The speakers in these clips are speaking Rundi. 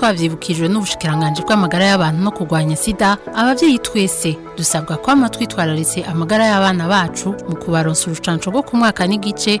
twabyibukijwe n'ubushikiranganji bw'amagara y'abantu no kurwanya sida ababyeyi twese dusabwa kwama twitwararitse amagara y'abana bacu mu kubaronsa urucanco rwo ku mwaka n'igice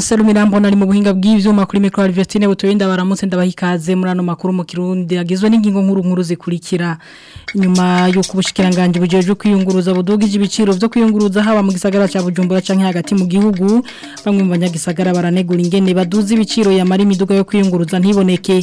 Salumu Irambona mu buhinga bw'ivyuma kuri micro Alvestine butoyenda baramutse ndabahikaze muri ano makuru mu Kirundi agizwe n'ingingo nkuru nkuru zikurikira nyuma yuko ubushikiranganje bujeje kwiyunguruza budugije ibiciro byo kwiyunguruza haba mu gisagara cya Bujumbura canke hagati mu gihugu bamwe mu banyagisagara baranegura ingene baduza ibiciro yamara imiduga yo kwiyunguruza ntiboneke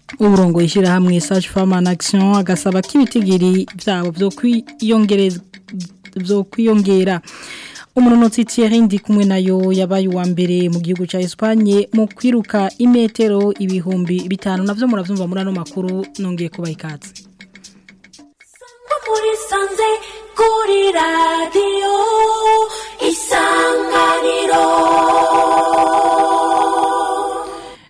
uburongo ishyirahamwe saci fama agisiyo agasaba ko ibitigiri byabo byo kwiyongera umunonotsi Thierry ndi kumwe nayo yabaye uwa mbere mu gihugu cya Espagne mu kwiruka imetero ibihumbi bitanu navyo muravyumva muri ano makuru nongeye kuba ikatse muri kuri radio isanganiro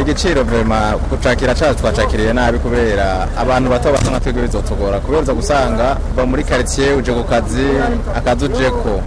igiciro vema gucakira cyacu twacakiriye nabi kubera abantu bato bato nka twebwe bizotugora kubera uza gusanga uva muri karitsiye uje ku kazi akazi ujeko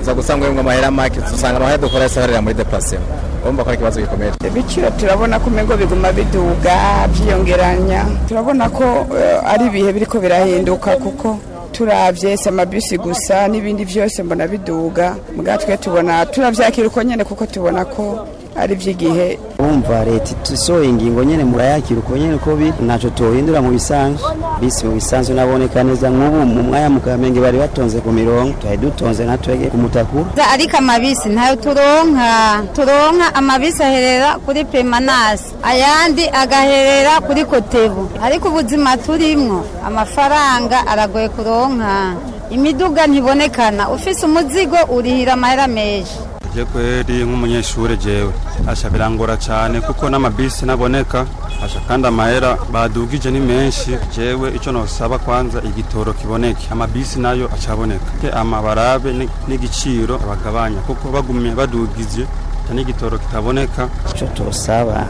uza gusanga wemwe amahera make usanga amahera dukora yose muri depasema urumva ko ikibazo gikomeye ibiciro turabona ko umengo biguma biduga byiyongeranya turabona ko eh, ari ibihe ko birahinduka kuko turabye si amabisi gusa n'ibindi byose mbona biduga mbwa twe tubona turabyakira uko nyine kuko tubona ko ari by'igihe urumva leta isohoye ingingo nyine murayakira uko nyine uko biri ntacyo tuhindura mu bisanzwe bisi mu bisanzwe naboneka neza nk'ubu mu mwanya mu kamenge bari batonze ku mirongo tuhaye dutonze natwege ku mutakura ariko amabisi ntayo turonka turonka amabisi aherera kuri pemanasi ayandi agaherera kuri kotebu ariko ubuzima turimo amafaranga aragoye kuronka imiduga ntibonekana ufise umuzigo urihira amahera menshi je kweri nk'umunyeshuri jewe asha birangora cyane kuko n'amabisi naboneka asha kandi amahera badugije ni menshi jyewe icyo nosaba kwanza igitoro kiboneke amabisi nayo acaboneka amabarabe n'igiciro bagabanya kuko bagumye badugije n'igitoro kitaboneka icyo tubasaba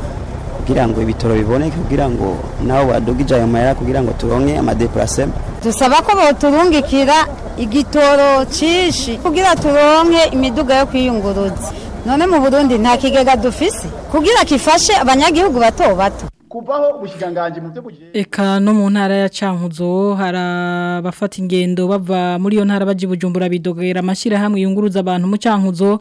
kugira ngo ibitoro biboneke kugira ngo nabo badugije ayo mahera kugira ngo turonke amadepurasema dusaba ko baturungikira igitoro cyinshi kugira turonke imiduga yo kwiyunguruza none mu burundi nta kigega dufise kugira kifashe abanyagihugu bato bato kubaho ubushikiranganji mu byo bugiye eka no mu ntara ya Cankuzo harabafata ingendo bava muri yo ntara baje bujumbura bidogera amashira hamwe yunguruza abantu mu Cankuzo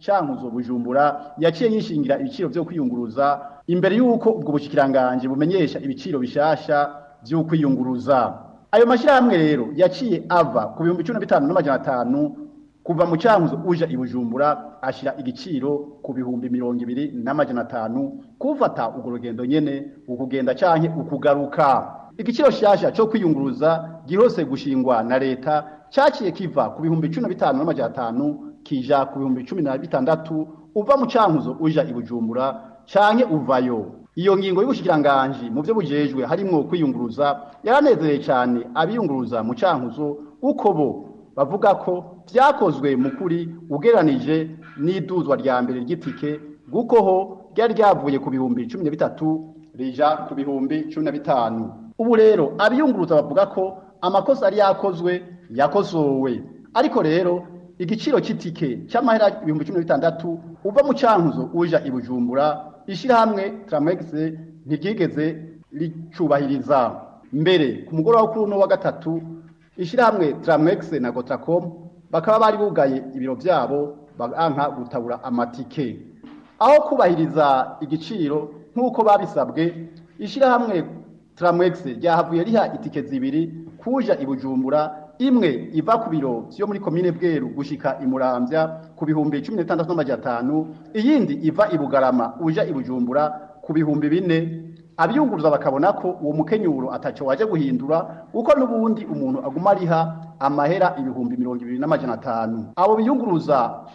cankuzo bujumbura yaciye yishingira ibiciro vyo kwiyunguruza imbere yuko ubwo bushikiranganje bumenyesha ibiciro bishasha vyo kwiyunguruza ayo mashirahamwe rero yaciye ava ku bihumbi atanu kuva mu cankuzo uja ibujumbura ashira igiciro ku bihumbi mirongo ibiri n'amajana atanu kufata urwo rugendo nyene ukugenda canke ukugaruka igiciro shyashya cyo kwiyunguruza bwihuse gushingwa na leta cyaciye kiva ku bihumbi cumi na bitanu n'amajana atanu kija ku bihumbi cumi na bitandatu uva mu cyankuzo uja i bujumbura canke uvayo iyo ngingo y'ubushikiranganji mu byo bujejwe harimo kwiyunguruza yaranezereye cyane abiyunguruza mu cyankuzo uko bo bavuga ko byakozwe mu kuri ugeranije n'iduzwa rya mbere ry'itike kuko ho ryari ryavuye ku bihumbi cumi na bitatu rija ku bihumbi cumi na bitanu ubu rero abiyungurutsa bavuga ko amakosa ari yakozwe yakosowe ariko rero igiciro cy'itike cy'amahera ibihumbi cumi na bitandatu uva mu cyankuzo uja i bujumbura ishyirahamwe taramegisi ntiryigeze ricyubahiriza mbere ku mugoroba kuri uno wa gatatu ishyirahamwe taramegisi na gotakomu bakaba bari bugaye ibiro byabo banka gutabura amatike aho kubahiriza igiciro nk'uko babisabwe ishyirahamwe tramwex ryahavuye riha itike zibiri kuja i Bujumbura imwe iva ku biro yo muri komine Bweru gushika i ku bihumbi 16,500 iyindi iva i Bugarama uja i Bujumbura ku bihumbi bine abiyunguruza bakabona ko uwo mukenyuro ataco waje guhindura uko n'ubundi umuntu aguma ariha amahera ibihumbi mirongo ibiri n'amajana atanu abo biyunguruza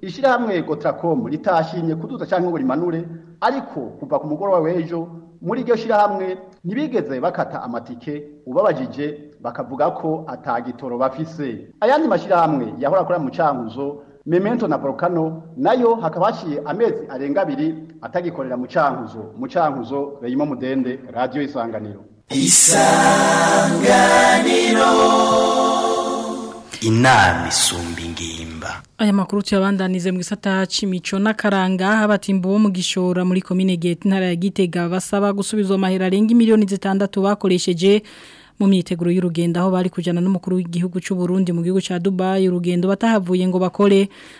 ishyirahamwe gotracom litashimye kuduza cyangwa ngo rimanure ariko kuva ku mugoroba w'ejo muri iryo shyirahamwe ntibigeze bakata amatike ubabajije bakavuga ko atagitoro bafise ayandi mashyirahamwe yahora akora mu cankuzo memento na volcano nayo hakabashiye amezi arenga abiri atagikorera mu cankuzo mu cankuzo reyimo mudende Radio isanganiro isanganiro inama isumba ingimba aya makuru tuyabandanize mu gisata c'imico n'akaranga abatimbo bo mu gishora muri komine Gete ntara ya Gitega basaba gusubizwa amahera arenga miliyoni zitandatu bakoresheje mu myiteguro y'urugendo aho bari kujyana n'umukuru w'igihugu cy'u Burundi mu gihugu cya Dubai urugendo batahavuye ngo bakore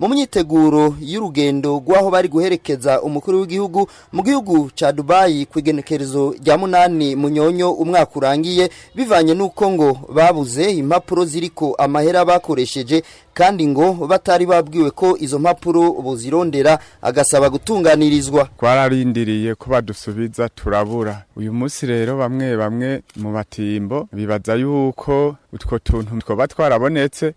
mu myiteguro y'urugendo rwaho bari guherekeza umukuru w'igihugu mu gihugu ca Dubai ku igenekerezo rya munani munyonyo umwaka urangiye bivanye nuko ngo ba babuze impapuro ziriko amahera bakoresheje kandi ngo batari babwiwe ko izo mpapuro buzirondera agasaba gutunganirizwa twararindiriye ko badusubiza turabura uyu munsi rero bamwe bamwe mu batimbo bibaza yuko utwo tuntu twaba twarabonetse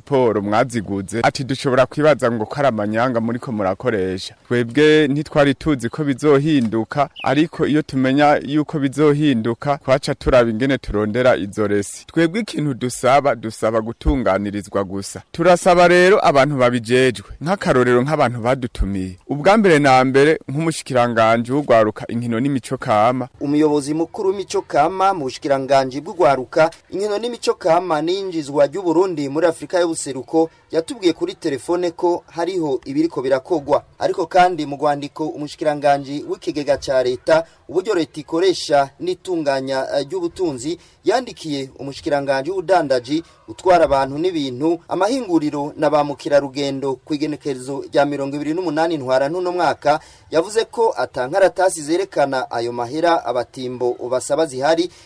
pasiporo mwaziguze ati dushobora kwibaza ngo ko ari amanyanga muri ko murakoresha twebwe ntitwari tuzi ko bizohinduka ariko iyo tumenya yuko bizohinduka twaca turaba ingene turondera izo resi twebwe ikintu dusaba dusaba gutunganirizwa gusa turasaba rero abantu babijejwe nk'akarorero nk'abantu badu dutumiye ubwa mbere na mbere nk'umushikiranganje w'ugwaruka inkino n'imico kama umuyobozi mukuru w'imico kama mu bushikiranganje bw'ugwaruka inkino n'imico kama n'injizwa ry'u Burundi muri Afrika y'ubuseruko yatubwiye kuri telefone ko hariho ibiriko birakogwa ariko kandi mu rwandiko umushikiranganji w'ikigega cya leta uburyo leta ikoresha n'itunganya eh, ry'ubutunzi yandikiye umushikiranganji w'ubudandaji utwara abantu n'ibintu amahinguriro na ba mukerarugendo ku igenekerezo rya mirongo ibiri n'umunani ntwara ntuno mwaka yavuze ko atankaratasi zerekana ayo mahera abatimbo basaba zihari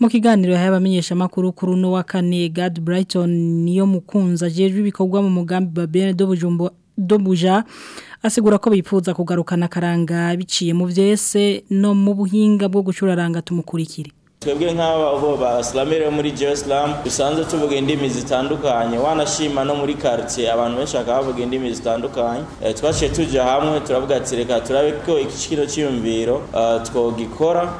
mu kiganiro y'abamenyesha makuru kuri no wa kane God Brighton niyo mukunza Je ibikorwa mu mugambi Babene do Bujumbura do Buja asigura ko bifuza kugarukana akaranga biciye mu byese no mu buhinga bwo gucuraranga tumukurikire twebwe nk'abo basilamire bo muri jerusalem dusanze tuvuga indimi zitandukanye wanashima no muri karitsiye abantu benshi bakaba bavuga indimi zitandukanye eh, twaciye tujya hamwe turavuga ati reka turabe ko iki kino cyiyumviro eh, twogikora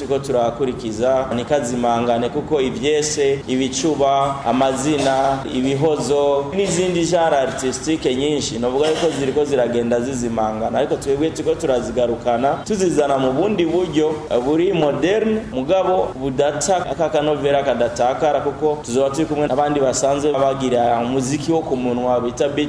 turiko turakurikiza ni kazimangane kuko ibyese ibicuba amazina ibihozo n'izindi genre artistique nyinshi novuga yuko ziriko ziragenda zizimangana ariko twebwe turiko turazigarukana tuzizana mu bundi buryo buri moderne mugabo budata aka kanovera kadatakara kuko tuzoba turi kumwe n'abandi basanzwe bagira umuziki wo ku munwa bita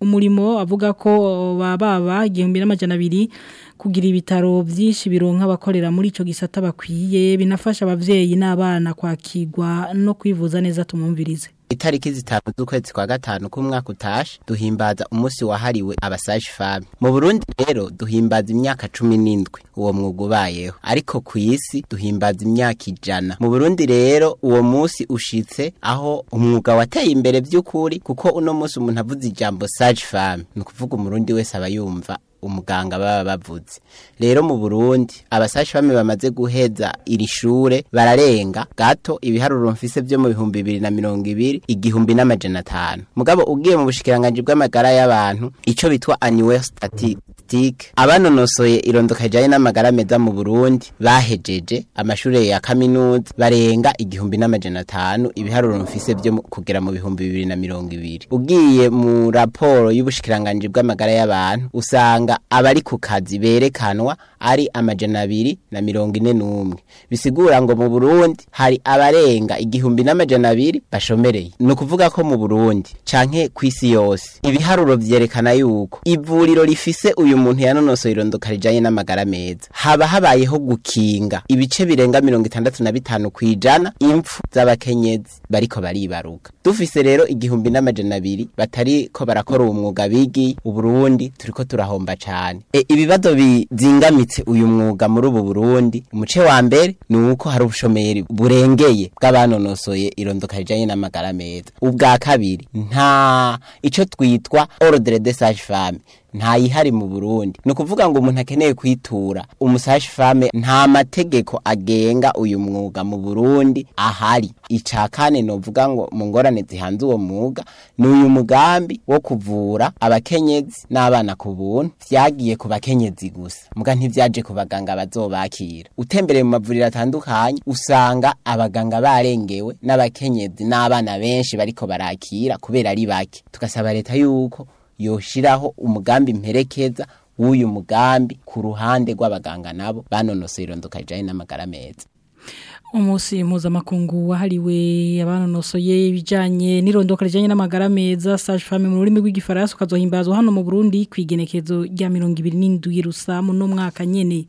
umurimo avuga ko baba bagihumbi n'amajana abiri kugira ibitaro byinshi bironka abakorera muri icyo gisata bakwiye binafasha ababyeyi n'abana kwakirwa no kwivuza neza tumumvirize itariki zitanu z'ukwezi kwa gatanu k'umwaka utashe duhimbaza umunsi wahariwe abasaje femme mu Burundi rero duhimbaza imyaka cumi 17 uwo mwuga ubayeho ariko ku isi duhimbaza imyaka ijana mu Burundi rero uwo munsi ushitse aho umwuga wateye imbere by'ukuri kuko uno munsi umuntu avuze ijambo sage femme ni ukuvuga umurundi wese aba yumva umuganga baba bavuze rero mu Burundi abasashi bamwe bamaze guheza iri shure bararenga gato ibiharuro mfise byo mu bihumbi bibiri na mirongo ibiri igihumbi n'amajana atanu mugabo ugiye mu bushikiranganje bw'amagara y'abantu icyo bitwa annual statistics politiki abanonosoye irondoka rijyanye n'amagara meza mu burundi bahejeje amashuri ya kaminuza barenga igihumbi n'amajana atanu ibiharuro mfise byo kugera mu bihumbi bibiri na mirongo ibiri ugiye mu raporo y'ubushikiranganji bw'amagara y'abantu usanga abari ku kazi berekanwa ari amajana abiri na mirongo ine n'umwe bisigura ngo mu burundi hari abarenga igihumbi n'amajana abiri bashomereye ni ukuvuga ko mu burundi canke ku isi yose ibiharuro byerekana yuko ivuriro rifise uyu umuntu yanonosoye irondokara rijanye n'amagara meza haba habayeho gukinga ibice birenga mirongo itandatu na bitanu ku ijana impfu z'abakenyezi bariko baribaruka dufise rero igihumbi n'amajana abiri batari ko barakora uwo mwuga bigiye uburundi turiko turahomba cyane e, ibibazo bizingamitse uyu mwuga muri ubu burundi umuce wa mbere ni uko hari ubushomeri burengeye bw'abanonosoye irondokara rijanye n'amagara meza ubwa kabiri nta icyo twitwa ordre de sage femme ntayihari mu burundi ni ukuvuga ngo umuntu akeneye kwitura umusashi fame nta mategeko agenga uyu mwuga mu burundi ahari icya kane ni ngo mu ngorane zihanze uwo mwuga ni uyu mugambi wo kuvura abakenyezi n'abana ku buntu byagiye ku bakenyezi gusa mbwa ntibyaje ku baganga bazobakira utembereye mu mavuriro atandukanye usanga abaganga barengewe n'abakenyezi n'abana benshi bariko barakira kubera ari bake tugasaba leta yuko yoshiraho umugambi mperekeza w'uyu mugambi ku ruhande rw'abaganga nabo banonoseye irondoka rijyanye n'amagara meza umunsi mpuzamakungu wahariwe abanonosoye ibijyanye n'irondoka rijyanye n'amagara meza saje fami mu rurimi rw'igifaransa ukazohimbazwa hano mu burundi ku igenekerezo rya mirongo ibiri n'indwi rusa mu mwaka nyine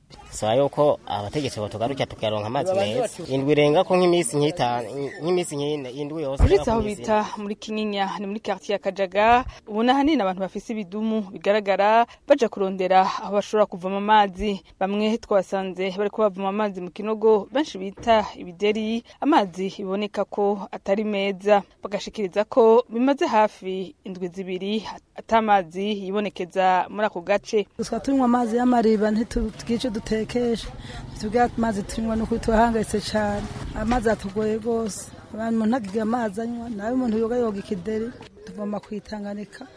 turasaba yuko abategetsi botugaruka tukaronka amazi meza indwi irenga ko nk'iminsi nk'itanu nk'iminsi nk'indwi yose uretse aho bita muri kinyinya ni muri quartier ya kajaga ubona ahanini abantu bafise ibidumu bigaragara bajya kurondera aho bashobora kuvoma amazi bamwe twasanze bari bavoma amazi mu kinogo benshi bita ibideri amazi iboneka ko atari meza bagashikiriza ko bimaze hafi indwi zibiri amazi yibonekeza muri ako gace tuba tunywa amazi y'amariba ntitugire icyo duteka kesha tubwira amazi tunywa ni uko tuhangayitse cyane amazi atugoye rwose abantu ntagire amazi anywa nawe umuntu yoga yoga ikideri tuvoma kwitanganika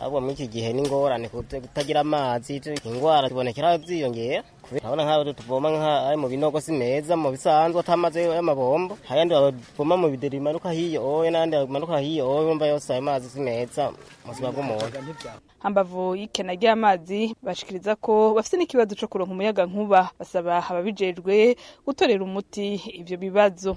ahubwo muri iki gihe n'ingorane kutagira amazi indwara zibonekera ziyongera urabona nk'aho tuvoma ari mu binogo si meza mu bisanzwe atamaze y'amabombo ayandi bavoma mu bideri bimanuka hiyo oye n'andi bimanuka hiyo oye wumva yose ayo mazi si meza mu buzima bw'umuntu hambavu y'ikena ry'amazi bashikiriza ko bafite n'ikibazo cyo kuronka umuyaga nkuba basaba ababijejwe gutorera umuti ibyo bibazo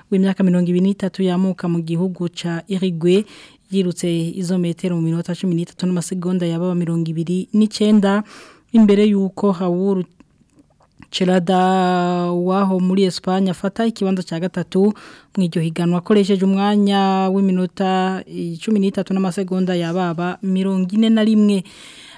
w'imyaka 23 yamuka mu gihugu cya Uruguay yirutse izo metero mu minota cumi n'itatu n'amasegonda yaba mirongo ibiri n'icyenda imbere y'uko hawuru cerada waho muri Espanya afata ikibanza cya gatatu mu iryo higanwa akoresheje umwanya w'iminota cumi n'itatu n'amasegonda yababa mirongo ine na rimwe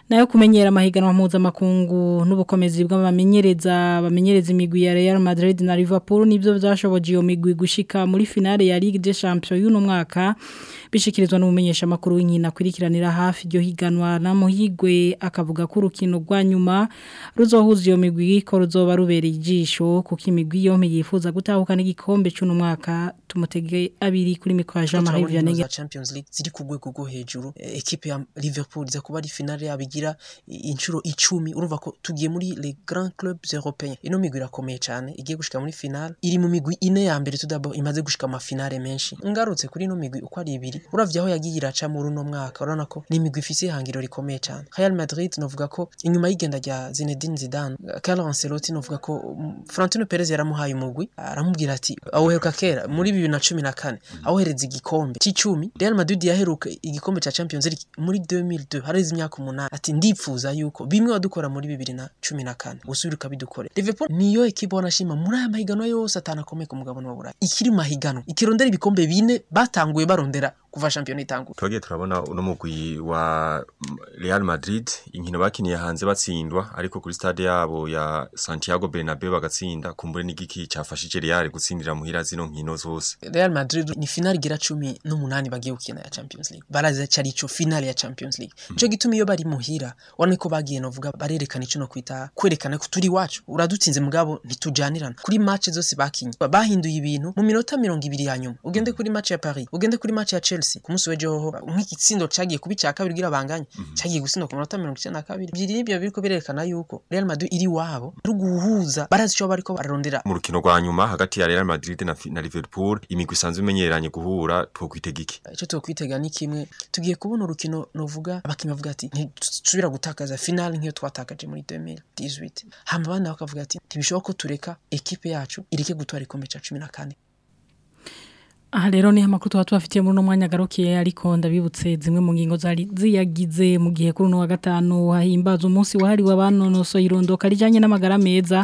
nayo kumenyera amahiganwa mpuzamakungu n'ubukomezi bw'abamenyereza bamenyereza imigwi ya Real Madrid na Liverpool nibyo byashoboje iyo migwi gushika muri finale ya Ligue de Champions y'uno mwaka bishikirizwa n'ubumenyesha makuru w'inkina hafi iryo higanwa na muhigwe akavuga ko urukino rwa nyuma ruzohuza iyo migwi ko ruzoba rubereye ijisho kuko imigwi yombi yifuza gutahukana igikombe cy'uno mwaka tumutege abiri kuri mikwaje amahirwe ya nenge Champions League ziri ku rwego rwo hejuru equipe ya Liverpool iza kuba ari finale yabigira inchuro icumi urumva ko tugiye muri les grands clubs européens ino migwi irakomeye cyane igiye gushika muri finale iri mu migwi ine ya mbere tudabo imaze gushika amafinale menshi ngarutse kuri ino migwi uko ari ibiri uravye aho yagiye iraca muri uno mwaka urabona ko ni imigwi ifise ihangiro rikomeye cyane Real Madrid novuga ko inyuma y'igenda rya Zinedine Zidane Carlo Ancelotti novuga ko mm, Florentino Perez yaramuhaye umugwi aramubwira ati aho kera muri bibiri na cumi na kane mhm. aho igikombe cy'icumi Real Madrid yaheruka igikombe cya Champions League muri 2002 hareze imyaka umunani ati ndipfuza yuko bimwe wadukora muri bibiri na cumi na kane usubira ukabidukore Liverpool niyo ekipa wanashima muri aya mahiganwa yose atanakomeye ku mugabane wa Burayi ikiri mahiganwa ikirondera ibikombe bine batanguye barondera kuva shampiyona itangura twagiye turabona uno mugwi wa Real Madrid inkino bakiniye hanze batsindwa ariko kuri stade yabo ya Santiago Bernabeu bagatsinda kumbure n'igiki cyafashije Real gutsindira muhira zino nkino zose Real Madrid ni final gira 18 bagiye gukina ya Champions League baraza cyari cyo final ya Champions League mm cyo gituma iyo bari muhira wane ko bagiye no barerekana icyo no kwita kwerekana ko turi iwacu uradutsinze mugabo ntitujanirana kuri match zose bakinye bahinduye ibintu mu minota 200 ya nyuma ugende kuri match ya Paris ugende kuri match ya Chelsea Chelsea ku munsi w'ejo nk'igitsindo cyagiye kuba icya kabiri girabanganye mhm. cyagiye gutsindwa ku minota mirongo icyenda na kabiri ibyo n'ibyo biriko birerekana yuko Real Madrid iri wabo ari guhuza barazi icyo bariko bararondera mu rukino rwa nyuma hagati ya Real Madrid na, Liverpool imigwi isanzwe imenyeranye guhura twokwitega iki icyo twokwitega ni kimwe tugiye kubona urukino novuga abakinnyi bavuga ati ntitubira gutakaza finale nk'iyo twatakaje muri 2018 hama abana bakavuga ati ntibishoboka ko tureka ekipe yacu ireke gutwara ikombe cya cumi na kane aha rero niho amakuru tuba tubafitiye muri uno mwanya agarukiye ariko ndabibutse zimwe mu ngingo zari ziyagize mu gihe kuri uno wa gatanu hahimbaza umunsi wahariwe abanonosoye irondoka rijyanye n'amagara meza